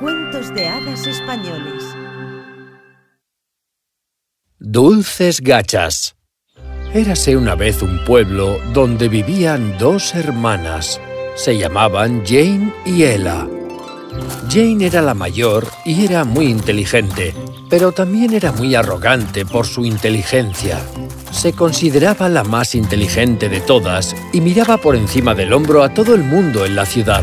Cuentos de hadas españoles. Dulces gachas. Érase una vez un pueblo donde vivían dos hermanas. Se llamaban Jane y Ella. Jane era la mayor y era muy inteligente, pero también era muy arrogante por su inteligencia. Se consideraba la más inteligente de todas y miraba por encima del hombro a todo el mundo en la ciudad.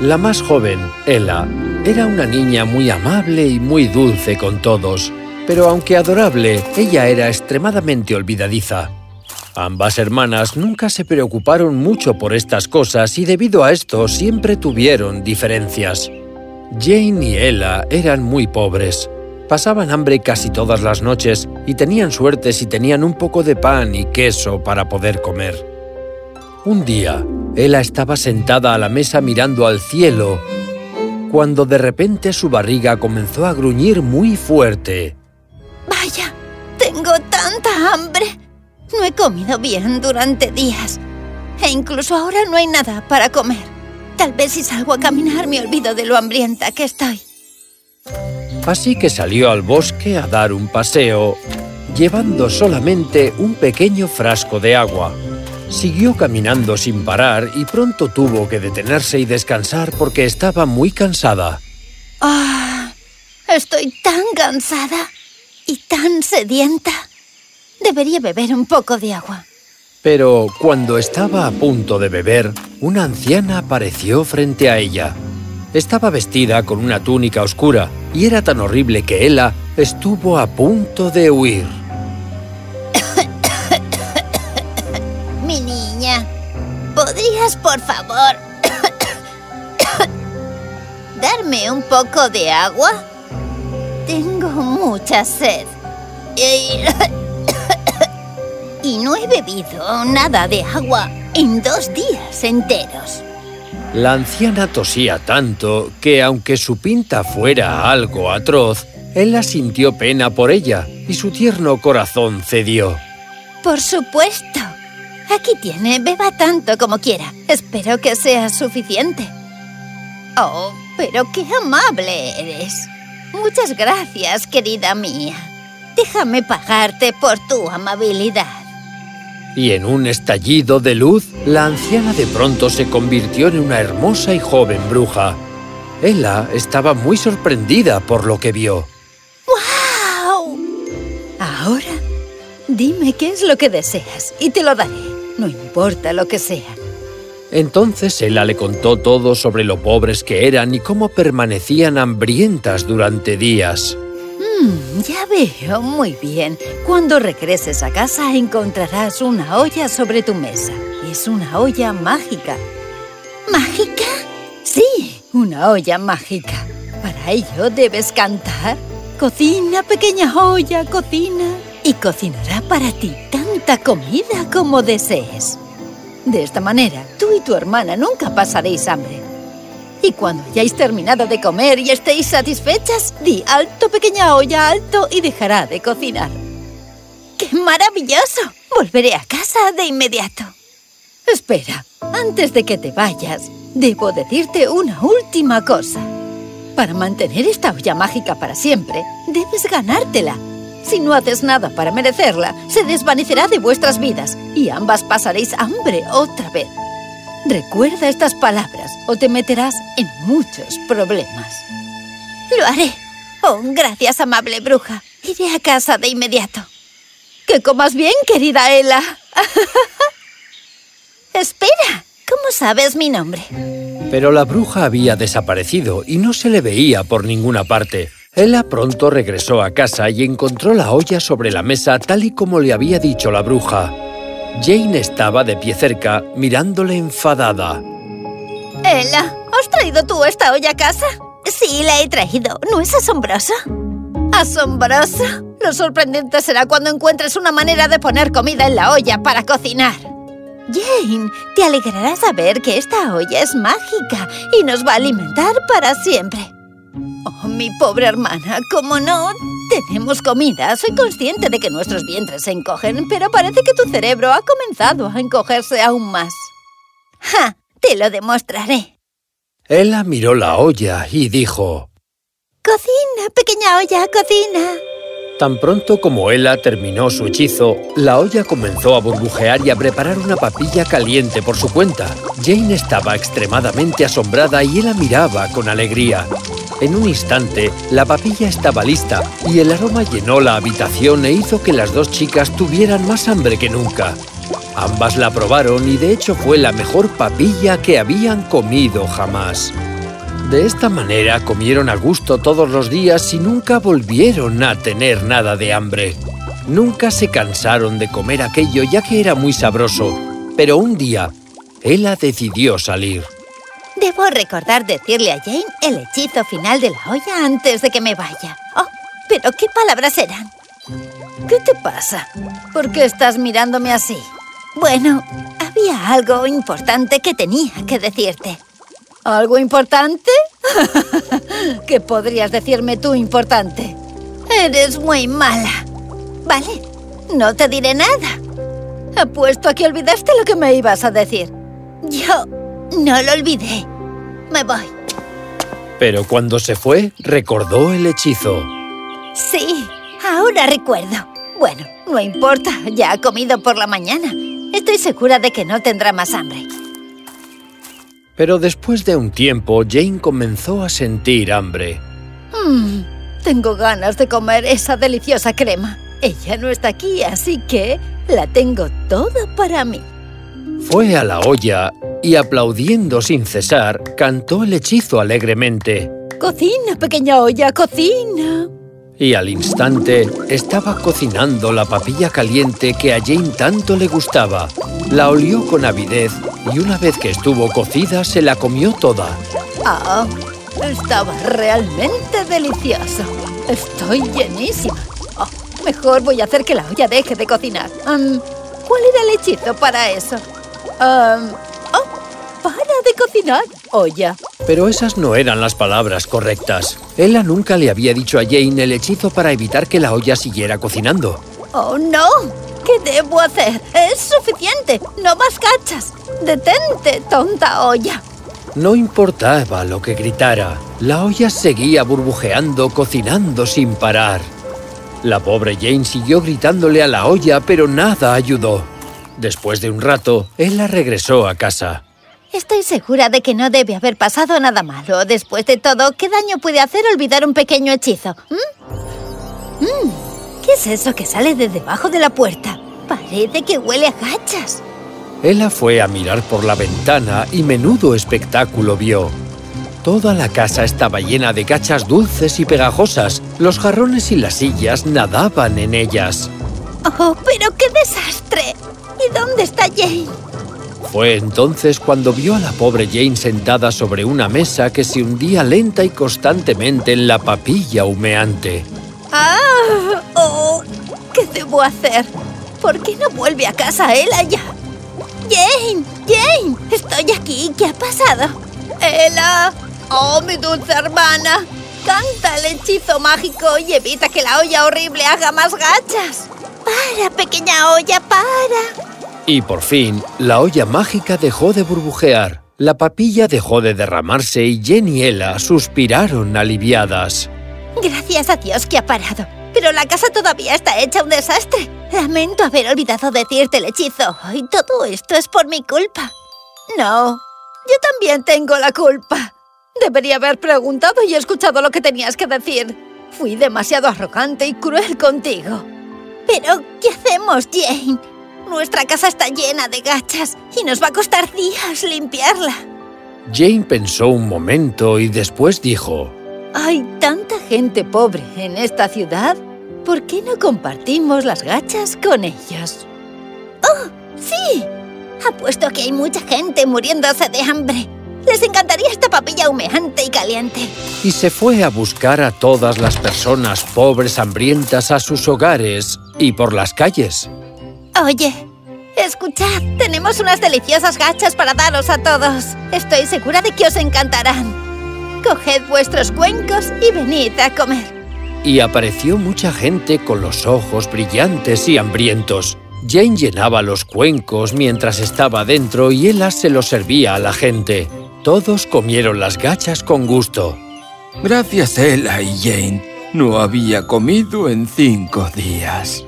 La más joven, Ella, era una niña muy amable y muy dulce con todos, pero aunque adorable, ella era extremadamente olvidadiza. Ambas hermanas nunca se preocuparon mucho por estas cosas y debido a esto siempre tuvieron diferencias. Jane y Ella eran muy pobres. Pasaban hambre casi todas las noches y tenían suerte si tenían un poco de pan y queso para poder comer. Un día, Ella estaba sentada a la mesa mirando al cielo, cuando de repente su barriga comenzó a gruñir muy fuerte. ¡Vaya! ¡Tengo tanta hambre! No he comido bien durante días. E incluso ahora no hay nada para comer. Tal vez si salgo a caminar me olvido de lo hambrienta que estoy. Así que salió al bosque a dar un paseo, llevando solamente un pequeño frasco de agua. Siguió caminando sin parar y pronto tuvo que detenerse y descansar porque estaba muy cansada. ¡Ah! estoy tan cansada y tan sedienta. Debería beber un poco de agua. Pero cuando estaba a punto de beber, una anciana apareció frente a ella. Estaba vestida con una túnica oscura y era tan horrible que Ella estuvo a punto de huir. ¿Podrías, por favor, darme un poco de agua? Tengo mucha sed. Y no he bebido nada de agua en dos días enteros. La anciana tosía tanto que, aunque su pinta fuera algo atroz, Ella sintió pena por ella y su tierno corazón cedió. Por supuesto. Aquí tiene, beba tanto como quiera. Espero que sea suficiente. Oh, pero qué amable eres. Muchas gracias, querida mía. Déjame pagarte por tu amabilidad. Y en un estallido de luz, la anciana de pronto se convirtió en una hermosa y joven bruja. Ella estaba muy sorprendida por lo que vio. ¡Guau! Ahora, dime qué es lo que deseas y te lo daré, no importa lo que sea. Entonces Ella le contó todo sobre lo pobres que eran y cómo permanecían hambrientas durante días. Mm, ya veo, muy bien. Cuando regreses a casa encontrarás una olla sobre tu mesa. Es una olla mágica. ¿Mágica? Sí, una olla mágica. Para ello debes cantar. Cocina, pequeña olla, cocina. Y cocinará para ti tanta comida como desees. De esta manera, tú y tu hermana nunca pasaréis hambre. Y cuando hayáis terminado de comer y estéis satisfechas, di alto, pequeña olla, alto y dejará de cocinar. ¡Qué maravilloso! Volveré a casa de inmediato. Espera, antes de que te vayas, debo decirte una última cosa. Para mantener esta olla mágica para siempre, debes ganártela. Si no haces nada para merecerla, se desvanecerá de vuestras vidas y ambas pasaréis hambre otra vez. Recuerda estas palabras o te meterás en muchos problemas. Lo haré. Oh, gracias, amable bruja. Iré a casa de inmediato. Que comas bien, querida Ella. Espera, ¿cómo sabes mi nombre? Pero la bruja había desaparecido y no se le veía por ninguna parte. Ella pronto regresó a casa y encontró la olla sobre la mesa tal y como le había dicho la bruja. Jane estaba de pie cerca, mirándole enfadada. Ella, ¿has traído tú esta olla a casa? Sí, la he traído. ¿No es asombroso? ¿Asombroso? Lo sorprendente será cuando encuentres una manera de poner comida en la olla para cocinar. Jane, te alegrará saber que esta olla es mágica y nos va a alimentar para siempre. Mi pobre hermana, ¿cómo no? Tenemos comida. Soy consciente de que nuestros vientres se encogen, pero parece que tu cerebro ha comenzado a encogerse aún más. ¡Ja! Te lo demostraré. Ella miró la olla y dijo ¡Cocina, pequeña olla, cocina! Tan pronto como Ella terminó su hechizo, la olla comenzó a burbujear y a preparar una papilla caliente por su cuenta. Jane estaba extremadamente asombrada y Ella miraba con alegría. En un instante, la papilla estaba lista y el aroma llenó la habitación e hizo que las dos chicas tuvieran más hambre que nunca. Ambas la probaron y de hecho fue la mejor papilla que habían comido jamás. De esta manera comieron a gusto todos los días y nunca volvieron a tener nada de hambre. Nunca se cansaron de comer aquello ya que era muy sabroso. Pero un día, Ella decidió salir. Debo recordar decirle a Jane el hechizo final de la olla antes de que me vaya. Oh, pero ¿qué palabras eran? ¿Qué te pasa? ¿Por qué estás mirándome así? Bueno, había algo importante que tenía que decirte. ¿Algo importante? ¿Qué podrías decirme tú importante? Eres muy mala. Vale, no te diré nada. Apuesto a que olvidaste lo que me ibas a decir. Yo no lo olvidé. Me voy. Pero cuando se fue, recordó el hechizo. Sí, ahora recuerdo. Bueno, no importa, ya ha comido por la mañana. Estoy segura de que no tendrá más hambre. Pero después de un tiempo, Jane comenzó a sentir hambre. Mmm, tengo ganas de comer esa deliciosa crema. Ella no está aquí, así que la tengo toda para mí. Fue a la olla y, aplaudiendo sin cesar, cantó el hechizo alegremente. ¡Cocina, pequeña olla, cocina! Y al instante estaba cocinando la papilla caliente que a Jane tanto le gustaba. La olió con avidez y una vez que estuvo cocida se la comió toda. ¡Ah! Estaba realmente deliciosa. Estoy llenísima. Oh, mejor voy a hacer que la olla deje de cocinar. Um, ¿Cuál era el hechizo para eso? Um, ¡Oh! ¡Para de cocinar! Olla. Pero esas no eran las palabras correctas. Ella nunca le había dicho a Jane el hechizo para evitar que la olla siguiera cocinando. ¡Oh, no! ¿Qué debo hacer? ¡Es suficiente! ¡No más cachas! ¡Detente, tonta olla! No importaba lo que gritara. La olla seguía burbujeando, cocinando sin parar. La pobre Jane siguió gritándole a la olla, pero nada ayudó. Después de un rato, ella regresó a casa. Estoy segura de que no debe haber pasado nada malo. Después de todo, ¿qué daño puede hacer olvidar un pequeño hechizo? ¿Mm? ¿Mm? ¿Qué es eso que sale de debajo de la puerta? Parece que huele a gachas. Ella fue a mirar por la ventana y menudo espectáculo vio. Toda la casa estaba llena de gachas dulces y pegajosas. Los jarrones y las sillas nadaban en ellas. ¡Oh, pero qué desastre! ¿Y dónde está Jane? Fue entonces cuando vio a la pobre Jane sentada sobre una mesa que se hundía lenta y constantemente en la papilla humeante. ¡Ah! ¡Oh! ¿Qué debo hacer? ¿Por qué no vuelve a casa Ella ya? ¡Jane! ¡Jane! Estoy aquí. ¿Qué ha pasado? ¡Ella! ¡Oh, mi dulce hermana! Canta el hechizo mágico y evita que la olla horrible haga más gachas. ¡Para, pequeña olla, para! Y por fin, la olla mágica dejó de burbujear. La papilla dejó de derramarse y Jen y Ella suspiraron aliviadas. Gracias a Dios que ha parado. Pero la casa todavía está hecha un desastre. Lamento haber olvidado decirte el hechizo. Y todo esto es por mi culpa. No, yo también tengo la culpa. Debería haber preguntado y escuchado lo que tenías que decir. Fui demasiado arrogante y cruel contigo. Pero, ¿qué hacemos, Jane? Nuestra casa está llena de gachas y nos va a costar días limpiarla. Jane pensó un momento y después dijo... Hay tanta gente pobre en esta ciudad. ¿Por qué no compartimos las gachas con ellos? ¡Oh, sí! Apuesto que hay mucha gente muriéndose de hambre. Les encantaría esta papilla humeante y caliente. Y se fue a buscar a todas las personas pobres hambrientas a sus hogares y por las calles. Oye, escuchad, tenemos unas deliciosas gachas para daros a todos. Estoy segura de que os encantarán. Coged vuestros cuencos y venid a comer. Y apareció mucha gente con los ojos brillantes y hambrientos. Jane llenaba los cuencos mientras estaba dentro y Ella se los servía a la gente. Todos comieron las gachas con gusto. Gracias, Ella y Jane. No había comido en cinco días.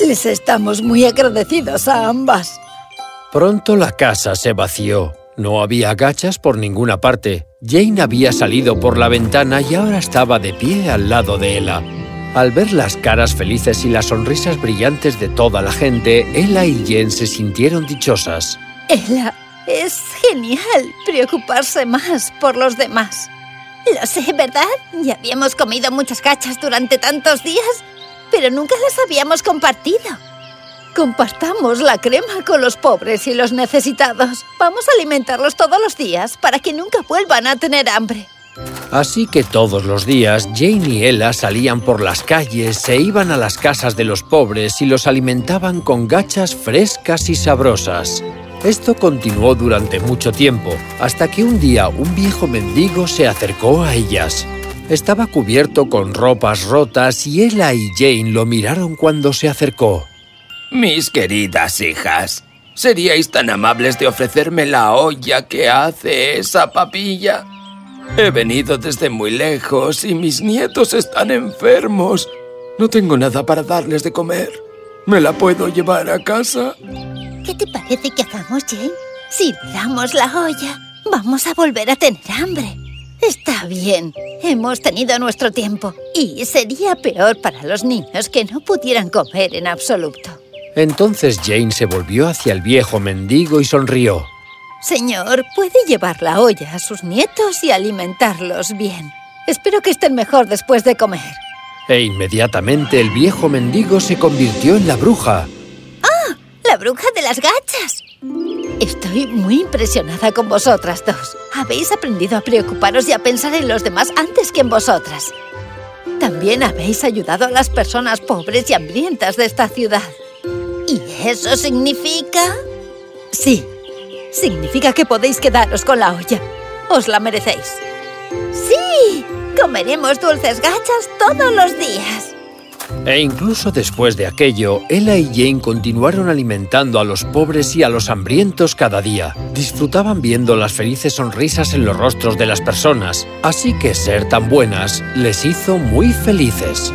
Les estamos muy agradecidos a ambas. Pronto la casa se vació. No había gachas por ninguna parte. Jane había salido por la ventana y ahora estaba de pie al lado de Ella. Al ver las caras felices y las sonrisas brillantes de toda la gente, Ella y Jane se sintieron dichosas. Ella, es genial preocuparse más por los demás. Lo sé, ¿verdad? Ya habíamos comido muchas gachas durante tantos días, pero nunca las habíamos compartido. Compartamos la crema con los pobres y los necesitados. Vamos a alimentarlos todos los días para que nunca vuelvan a tener hambre. Así que todos los días, Jane y Ella salían por las calles, se iban a las casas de los pobres y los alimentaban con gachas frescas y sabrosas. Esto continuó durante mucho tiempo, hasta que un día un viejo mendigo se acercó a ellas. Estaba cubierto con ropas rotas y Ella y Jane lo miraron cuando se acercó. Mis queridas hijas, ¿seríais tan amables de ofrecerme la olla que hace esa papilla? He venido desde muy lejos y mis nietos están enfermos. No tengo nada para darles de comer. ¿Me la puedo llevar a casa? ¿Qué te parece que hagamos, Jane? Si damos la olla, vamos a volver a tener hambre. Está bien, hemos tenido nuestro tiempo y sería peor para los niños que no pudieran comer en absoluto. Entonces Jane se volvió hacia el viejo mendigo y sonrió. Señor, puede llevar la olla a sus nietos y alimentarlos bien. Espero que estén mejor después de comer. E inmediatamente el viejo mendigo se convirtió en la bruja. ¡Ah! ¡La bruja de las gachas! Estoy muy impresionada con vosotras dos. Habéis aprendido a preocuparos y a pensar en los demás antes que en vosotras. También habéis ayudado a las personas pobres y hambrientas de esta ciudad. ¿Y eso significa? Sí, significa que podéis quedaros con la olla. Os la merecéis. ¡Sí! Comeremos dulces gachas todos los días. E incluso después de aquello, Ella y Jane continuaron alimentando a los pobres y a los hambrientos cada día. Disfrutaban viendo las felices sonrisas en los rostros de las personas, así que ser tan buenas les hizo muy felices.